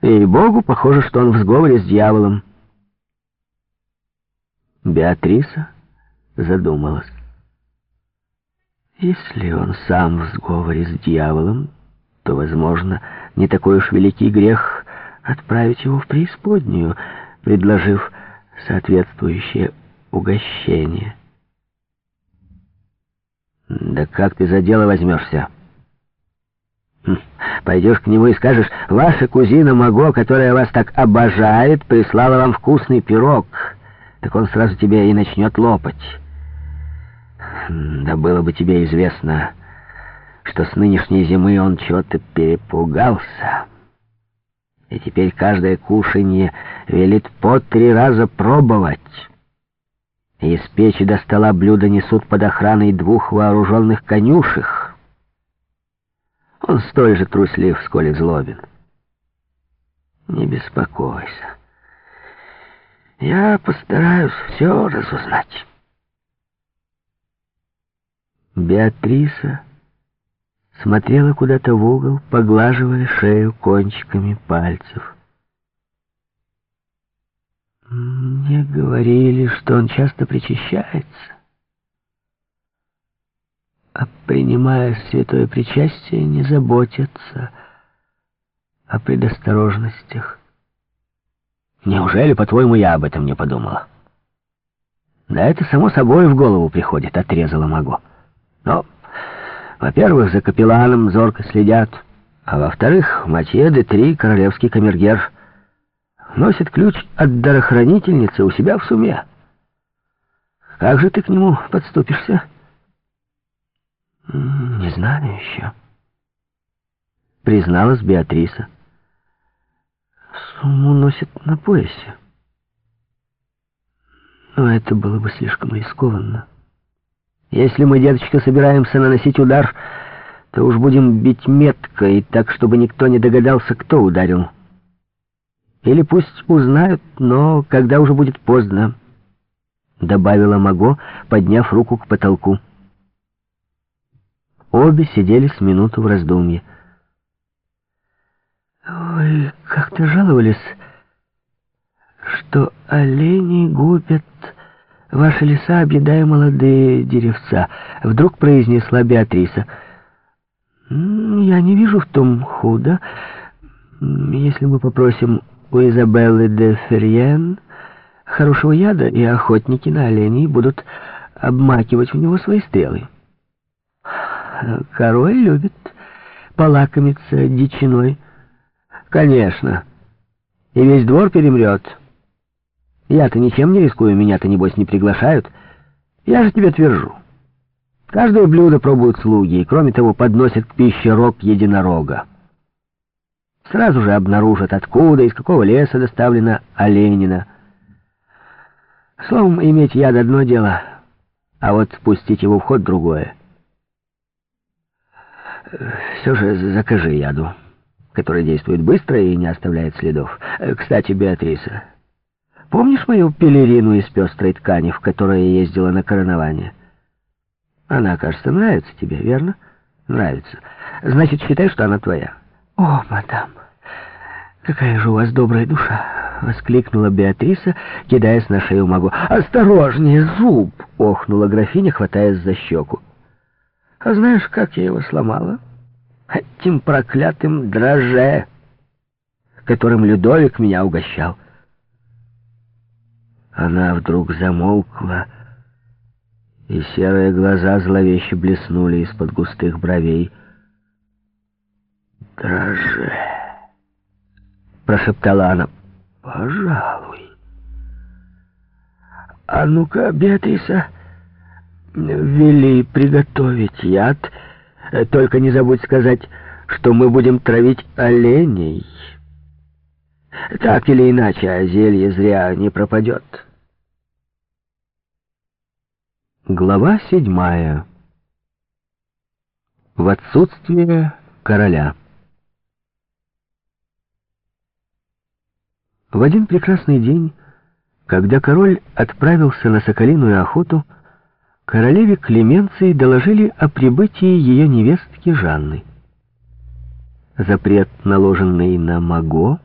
И богу похоже, что он в сговоре с дьяволом. Беатриса задумалась. Если он сам в сговоре с дьяволом, то, возможно, не такой уж великий грех отправить его в преисподнюю, предложив соответствующее угощение. «Да как ты за дело возьмешься?» «Пойдешь к нему и скажешь, ваша кузина Маго, которая вас так обожает, прислала вам вкусный пирог, так он сразу тебе и начнет лопать. Да было бы тебе известно, что с нынешней зимы он чего-то перепугался». И теперь каждое кушанье велит по три раза пробовать. Из печи до стола блюда несут под охраной двух вооруженных конюшек. Он столь же труслив, сколь и злобен. Не беспокойся. Я постараюсь все разузнать. Беатриса смотрела куда-то в угол, поглаживая шею кончиками пальцев. Мне говорили, что он часто причащается. А принимая святое причастие, не заботятся о предосторожностях. Неужели, по-твоему, я об этом не подумала? Да это само собой в голову приходит, отрезала Маго. Но, во-первых, за капелланом зорко следят, а во-вторых, Матье де Три, королевский камергер, носит ключ от дарохранительницы у себя в суме. Как же ты к нему подступишься? Не знаю еще. Призналась Беатриса. Сумму носит на поясе. Но это было бы слишком рискованно. Если мы, деточка, собираемся наносить удар, то уж будем бить метко и так, чтобы никто не догадался, кто ударил. Или пусть узнают, но когда уже будет поздно, — добавила Маго, подняв руку к потолку. Обе сидели с минуту в раздумье. «Вы как-то жаловались, что олени губят ваши леса, объедая молодые деревца», — вдруг произнесла Беатриса. «Я не вижу в том худо, если мы попросим у Изабеллы де Ферьен хорошего яда, и охотники на оленей будут обмакивать в него свои стрелы. Король любит полакомиться дичиной. Конечно. И весь двор перемрет. Я-то ничем не рискую, меня-то, небось, не приглашают. Я же тебе твержу. Каждое блюдо пробуют слуги, и, кроме того, подносят к пище рог единорога. Сразу же обнаружат, откуда, из какого леса доставлена оленина. Словом, иметь яд одно дело, а вот пустить его в ход другое. Все же закажи яду, который действует быстро и не оставляет следов. Кстати, Беатриса, помнишь мою пелерину из пестрой ткани, в которой я ездила на коронование? Она, кажется, нравится тебе, верно? Нравится. Значит, считай, что она твоя. «О, мадам, какая же у вас добрая душа!» — воскликнула Беатриса, кидаясь на шею магу. «Осторожнее, зуб!» — охнула графиня, хватаясь за щеку. «А знаешь, как я его сломала? Этим проклятым дроже, которым Людовик меня угощал». Она вдруг замолкла, и серые глаза зловеще блеснули из-под густых бровей дроже!» Прошептала она. «Пожалуй». «А ну-ка, Беатриса, вели приготовить яд. Только не забудь сказать, что мы будем травить оленей. Так или иначе, а зелье зря не пропадет». Глава седьмая. В отсутствие короля. В один прекрасный день, когда король отправился на соколиную охоту, королеве Клеменции доложили о прибытии ее невестки Жанны. Запрет, наложенный на Маго,